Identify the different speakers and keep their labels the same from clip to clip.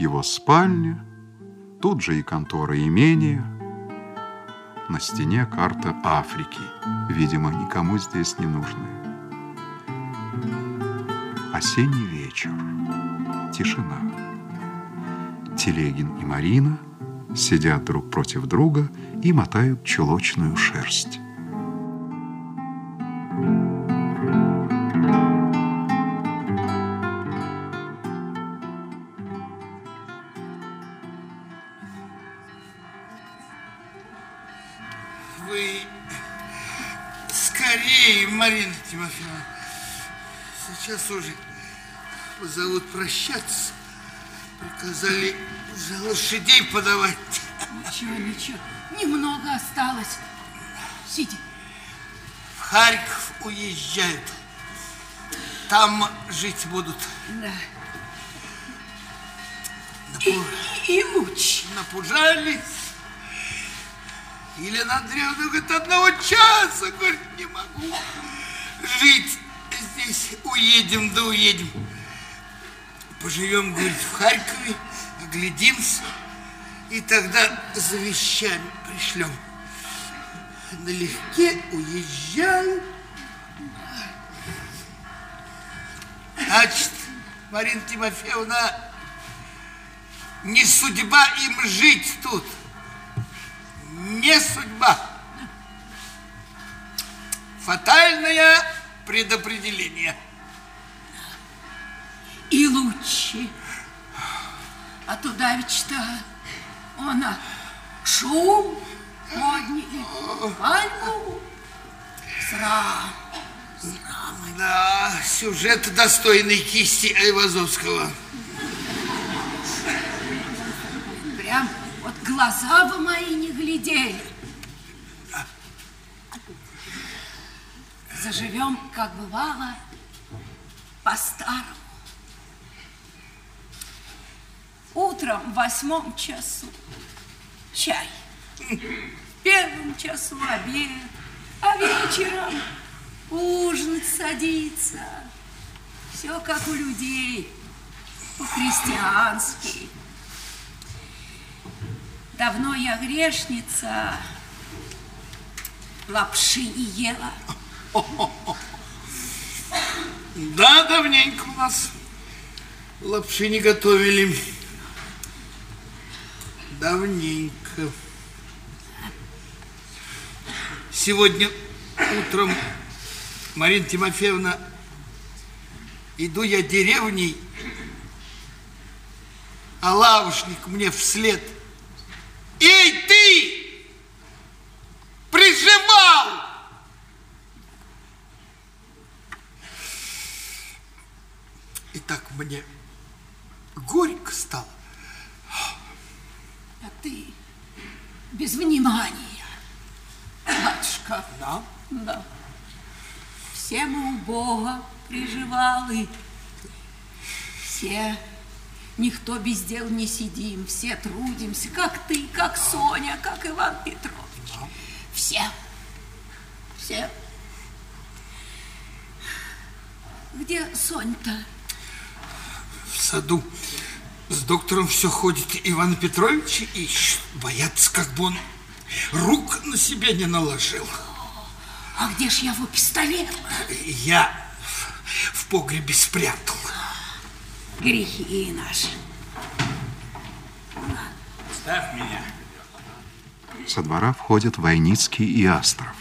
Speaker 1: его спальня, тут же и контора имения. На стене карта Африки, видимо, никому здесь не нужная. Осенний вечер. Тишина. Телегин и Марина сидят друг против друга и мотают чулочную шерсть.
Speaker 2: Сейчас уже позовут прощаться. Приказали за лошадей подавать.
Speaker 3: Ничего, ничего. Немного осталось. Сиди.
Speaker 2: В Харьков уезжают. Там жить будут.
Speaker 3: Да.
Speaker 2: Напу-
Speaker 3: И, и муч.
Speaker 2: Напужались. Елена Андреевна говорит, одного часа, говорит, не могу жить. Уедем, да уедем. Поживем, говорит, в Харькове, оглядимся, и тогда за вещами пришлем. Налегке уезжаю. Значит, Марина Тимофеевна, не судьба им жить тут. Не судьба. Фатальное предопределение.
Speaker 3: И лучше. А туда ведь-то она шум подняли, пальму, срам.
Speaker 2: Да, сюжет достойный кисти Айвазовского.
Speaker 3: Прям вот глаза бы мои не глядели. Заживем, как бывало, по-старому. Утром в восьмом часу чай. В первом часу обед, а вечером ужинать садиться. Все как у людей, по-христиански. Давно я грешница, лапши не ела.
Speaker 2: Да, давненько у нас лапши не готовили. Давненько. Сегодня утром, Марина Тимофеевна, иду я деревней, а лавушник мне вслед. Эй, ты! Приживал! И так мне горько стало.
Speaker 3: А ты без внимания, батюшка.
Speaker 2: Да?
Speaker 3: Да. Все мы у Бога приживалы. Все, никто без дел не сидим, все трудимся, как ты, как Соня, как Иван Петрович. Все, все. Где Сонь-то?
Speaker 2: В саду с доктором все ходит Иван Петрович и. Боятся, как бы он рук на себя не наложил.
Speaker 3: А где ж его пистолет?
Speaker 2: Я в погребе спрятал.
Speaker 3: Грехи наши.
Speaker 4: Ставь меня.
Speaker 1: Со двора входят Войницкий и Астров.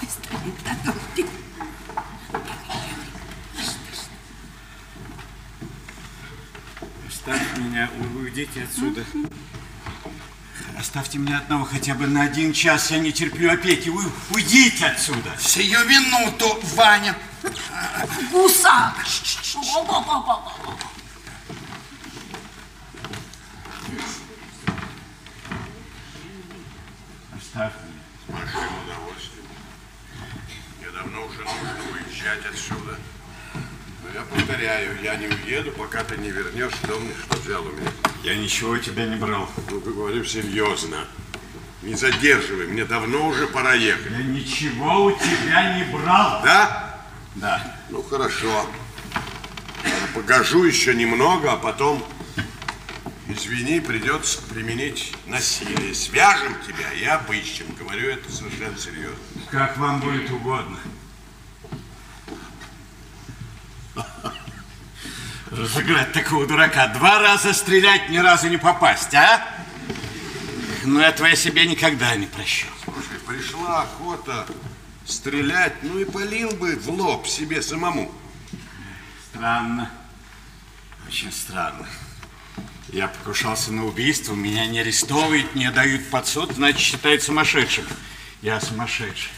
Speaker 3: Пистолет готовьте.
Speaker 4: Оставь меня, уйдите отсюда. Оставьте меня одного хотя бы на один час. Я не терплю опеки. Вы уйдите отсюда.
Speaker 2: Сию минуту, Ваня.
Speaker 3: Гусак! О-о-о-о-о.
Speaker 4: Оставь меня.
Speaker 5: С большим удовольствием. Мне давно уже нужно уезжать отсюда. Но я повторяю, я не уеду, пока ты не вернешь дом, что взял у меня.
Speaker 4: Я ничего у тебя не брал.
Speaker 5: Ну, говорим серьезно. Не задерживай, мне давно уже пора ехать.
Speaker 4: Я ничего у тебя не брал.
Speaker 5: Да?
Speaker 4: Да.
Speaker 5: Ну, хорошо. Я Погожу еще немного, а потом, извини, придется применить насилие. Свяжем тебя и обыщем. Говорю это совершенно серьезно.
Speaker 4: Как вам будет угодно. Разыграть такого дурака. Два раза стрелять, ни разу не попасть, а? Ну, этого я себе никогда не прощу.
Speaker 5: Слушай, пришла охота стрелять, ну и полил бы в лоб себе самому.
Speaker 4: Странно. Очень странно. Я покушался на убийство, меня не арестовывают, не дают под суд, значит, считают сумасшедшим. Я сумасшедший.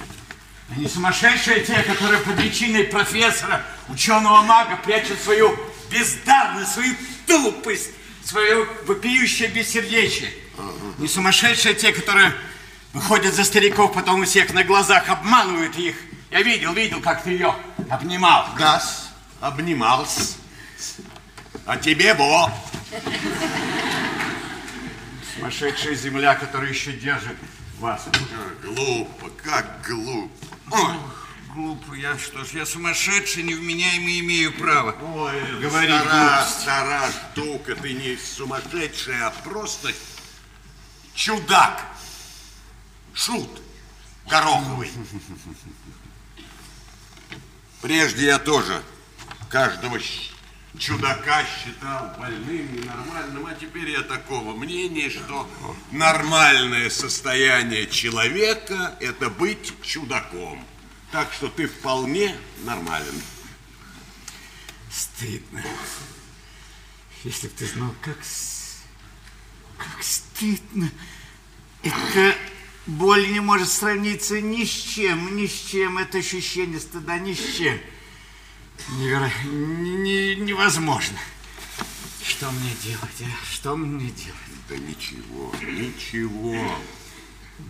Speaker 4: Они сумасшедшие те, которые под личиной профессора, ученого мага прячут свою бездарность, свою тупость, свое вопиющее бессердечие. Не сумасшедшие те, которые выходят за стариков, потом у всех на глазах обманывают их. Я видел, видел, как ты ее обнимал.
Speaker 5: Газ обнимался. А тебе во.
Speaker 4: Сумасшедшая земля, которая еще держит вас.
Speaker 5: Глупо, как глупо.
Speaker 2: Ой, глупо я, что ж, я сумасшедший, невменяемый, имею право.
Speaker 5: Ой,
Speaker 4: Говори
Speaker 5: стара, стара штука, ты не сумасшедший, а просто чудак. Шут Гороховый. Прежде я тоже каждого чудака считал больным, ненормальным, а теперь я такого мнения, что нормальное состояние человека – это быть чудаком. Так что ты вполне нормален.
Speaker 4: Стыдно. Если бы ты знал, как, как стыдно. Это боль не может сравниться ни с чем, ни с чем. Это ощущение стыда ни с чем. Неверо... не- невозможно. Что мне делать, а? Что мне делать?
Speaker 5: Да ничего, ничего.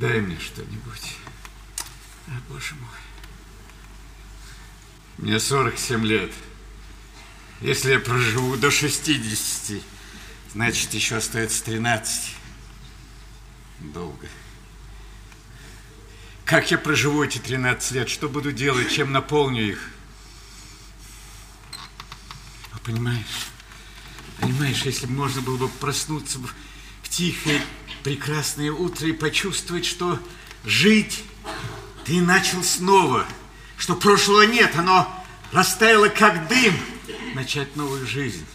Speaker 4: Дай мне что-нибудь. А, боже мой. Мне 47 лет. Если я проживу до 60, значит, еще остается 13. Долго. Как я проживу эти 13 лет? Что буду делать? Чем наполню их? А понимаешь? Понимаешь, если бы можно было бы проснуться в тихое, прекрасное утро и почувствовать, что жить ты начал снова, что прошлого нет, оно растаяло как дым, начать новую жизнь.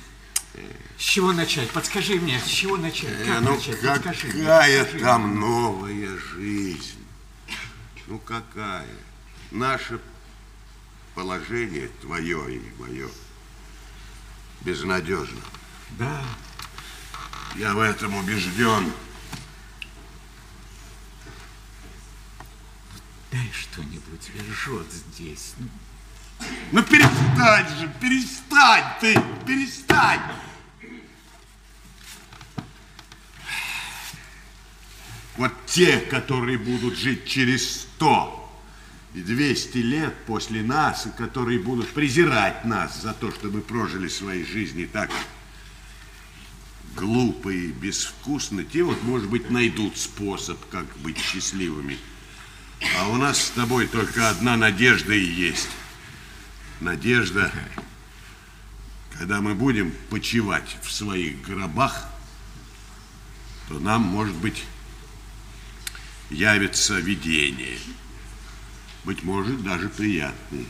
Speaker 4: С чего начать? Подскажи мне, с чего начать? Как
Speaker 5: Э, ну
Speaker 4: начать? Подскажи мне,
Speaker 5: какая
Speaker 4: подскажи
Speaker 5: там новая жизнь? Ну какая? Наше положение, твое и мое, безнадежно.
Speaker 4: мне. Да,
Speaker 5: Я в этом убежден.
Speaker 4: Дай что-нибудь, жжет здесь. Ну,
Speaker 5: Ну перестань же, перестань ты, перестань. Вот те, которые будут жить через сто и 200 лет после нас, и которые будут презирать нас за то, что мы прожили свои жизни так глупо и безвкусно, те вот, может быть, найдут способ, как быть счастливыми. А у нас с тобой только одна надежда и есть. Надежда, когда мы будем почивать в своих гробах, то нам, может быть, явится видение. Быть может, даже приятное.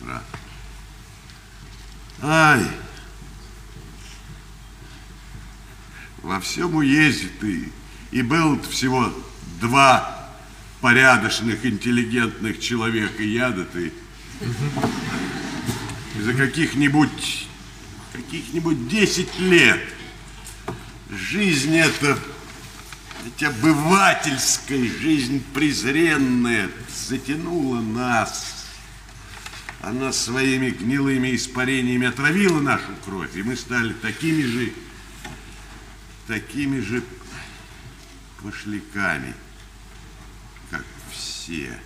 Speaker 5: Да. Ай! Во всем уезде ты. И был всего два порядочных, интеллигентных человека. Я да ты. И за каких-нибудь каких-нибудь 10 лет жизнь эта, ведь обывательская жизнь презренная затянула нас. Она своими гнилыми испарениями отравила нашу кровь, и мы стали такими же, такими же пошляками, как все.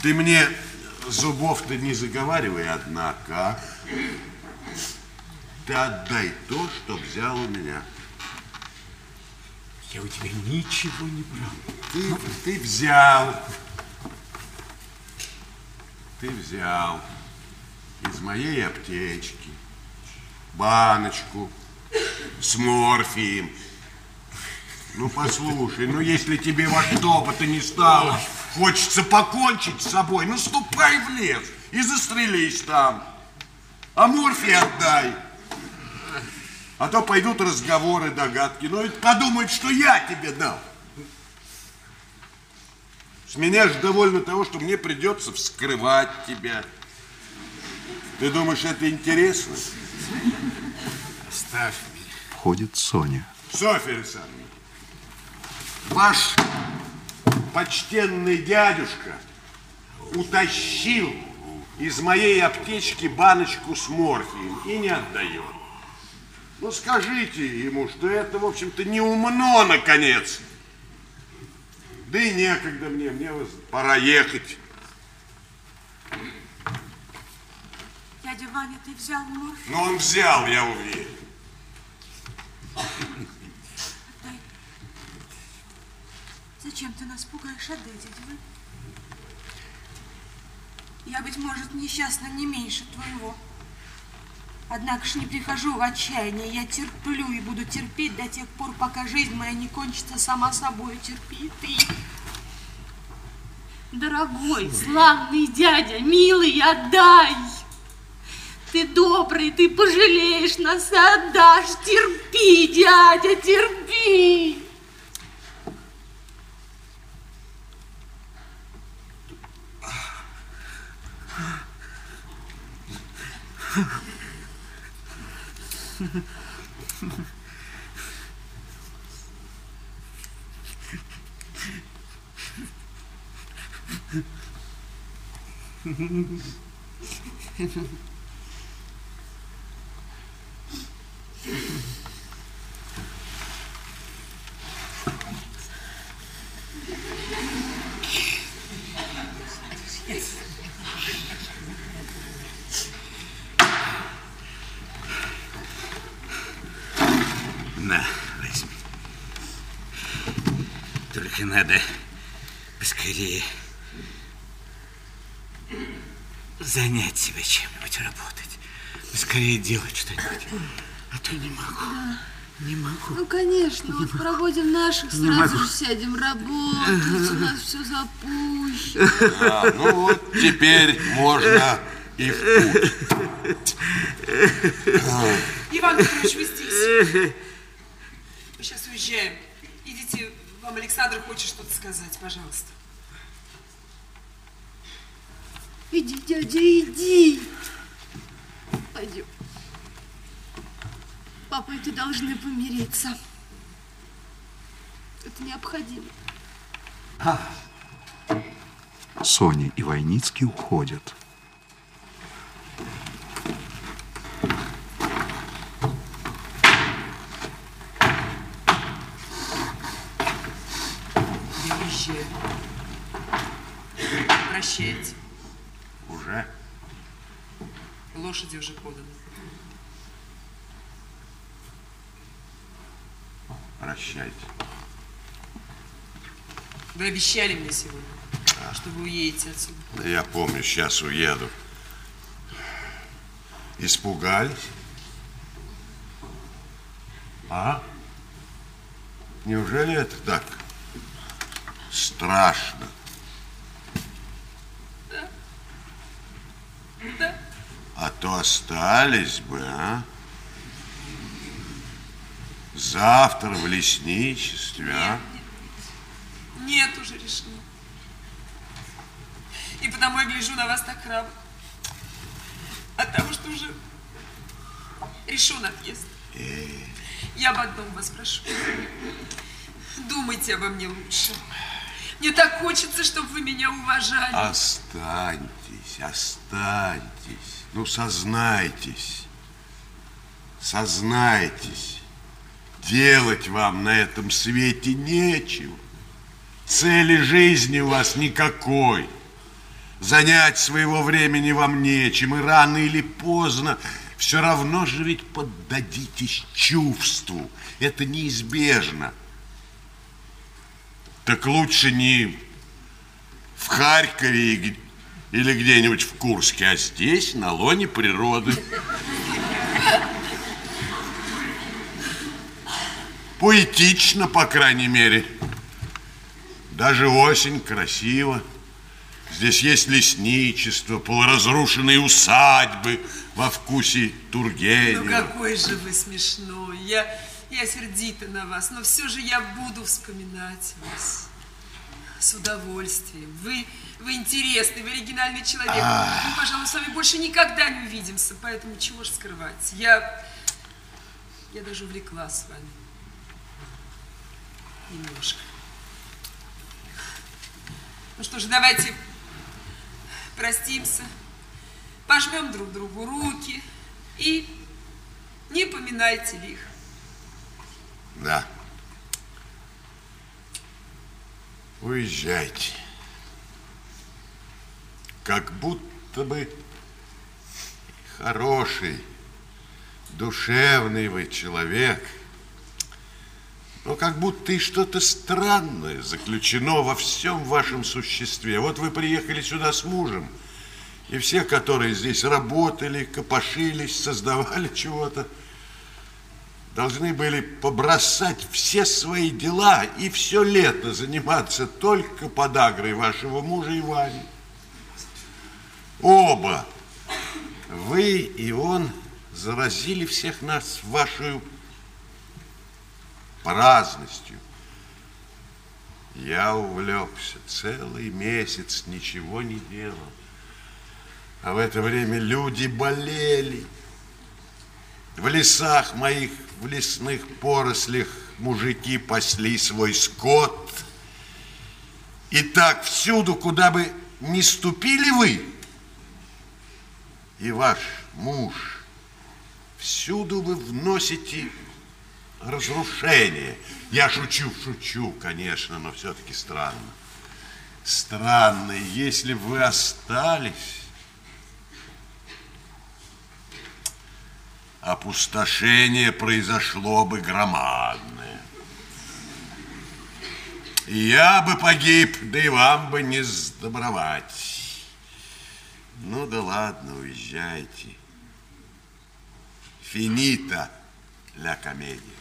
Speaker 5: Ты мне зубов-то не заговаривай, однако, ты отдай то, что взял у меня.
Speaker 4: Я у тебя ничего не брал.
Speaker 5: Ты, ты взял. Ты взял из моей аптечки баночку с морфием. Ну, послушай, ну, если тебе во что бы то ни стало, хочется покончить с собой, ну, ступай в лес и застрелись там. А морфий отдай. А то пойдут разговоры, догадки. Ну, ведь подумают, что я тебе дал. С меня же довольно того, что мне придется вскрывать тебя. Ты думаешь, это интересно?
Speaker 4: Оставь.
Speaker 1: Входит Соня.
Speaker 5: Софья Александровна, ваш почтенный дядюшка утащил из моей аптечки баночку с морфием и не отдает. Ну, скажите ему, что это, в общем-то, не умно, наконец. Да и некогда мне, мне пора ехать.
Speaker 6: Дядя Ваня, ты взял морфий?
Speaker 5: Но он взял, я уверен.
Speaker 6: Отдай. Зачем ты нас пугаешь? Отдай, дядя Ваня. Я, быть может, несчастна не меньше твоего. Однако ж не прихожу в отчаяние. Я терплю и буду терпеть до тех пор, пока жизнь моя не кончится сама собой. Терпи ты.
Speaker 3: Дорогой, славный дядя, милый, отдай. Ты добрый, ты пожалеешь нас и отдашь. Терпи, дядя, терпи.
Speaker 4: На, занять себя чем-нибудь, работать. Поскорее делать что-нибудь. А то не могу. Не могу.
Speaker 3: Ну, конечно, вот проводим наших, сразу же сядем работать. У нас все запущено.
Speaker 5: Да, ну вот теперь можно и в путь.
Speaker 7: Иван Петрович, вы здесь. Мы сейчас уезжаем. Идите, вам Александр хочет что-то сказать, пожалуйста.
Speaker 3: Иди, дядя, иди. Пойдем. Папа ты должны помириться. Это необходимо.
Speaker 1: Соня и Войницкий уходят.
Speaker 7: Я уезжаю. Прощайте.
Speaker 5: Уже?
Speaker 7: Лошади уже поданы.
Speaker 5: Прощайте.
Speaker 7: Вы обещали мне сегодня, что вы уедете отсюда.
Speaker 5: Да я помню, сейчас уеду. Испугались? А? Неужели это так страшно?
Speaker 7: Да.
Speaker 5: А то остались бы, а? Завтра в лесничестве, а?
Speaker 7: Нет уже решено. И потому я гляжу на вас так храбро. От того, что уже решен отъезд. Я об одном вас прошу. Думайте обо мне лучше. Мне так хочется, чтобы вы меня уважали.
Speaker 5: Останьтесь, останьтесь. Ну, сознайтесь. Сознайтесь. Делать вам на этом свете нечего. Цели жизни у вас никакой. Занять своего времени вам нечем. И рано или поздно Все равно же ведь поддадитесь чувству. Это неизбежно. Так лучше не в Харькове или где-нибудь в Курске, а здесь, на лоне природы. Поэтично, по крайней мере. Даже осень красиво. Здесь есть лесничество, полуразрушенные усадьбы во вкусе Тургенева.
Speaker 7: Ну какой же вы смешной. Я, я сердита на вас, но все же я буду вспоминать вас с удовольствием. Вы, вы интересный, вы оригинальный человек. Мы, пожалуй, с вами больше никогда не увидимся, поэтому чего же скрывать. Я, я даже увлеклась с вами. Немножко. Ну что ж, давайте простимся, пожмем друг другу руки и не поминайте лих.
Speaker 5: Да. Уезжайте. Как будто бы хороший, душевный вы человек, но как будто и что-то странное заключено во всем вашем существе. Вот вы приехали сюда с мужем, и все, которые здесь работали, копошились, создавали чего-то, должны были побросать все свои дела и все лето заниматься только подагрой вашего мужа и Вани. Оба, вы и он, заразили всех нас вашей праздностью. Я увлекся целый месяц, ничего не делал. А в это время люди болели. В лесах моих, в лесных порослях мужики пасли свой скот. И так всюду, куда бы не ступили вы, и ваш муж, всюду вы вносите разрушение. Я шучу, шучу, конечно, но все-таки странно. Странно, если бы вы остались, опустошение произошло бы громадное. Я бы погиб, да и вам бы не сдобровать. Ну да ладно, уезжайте. Финита ля комедия.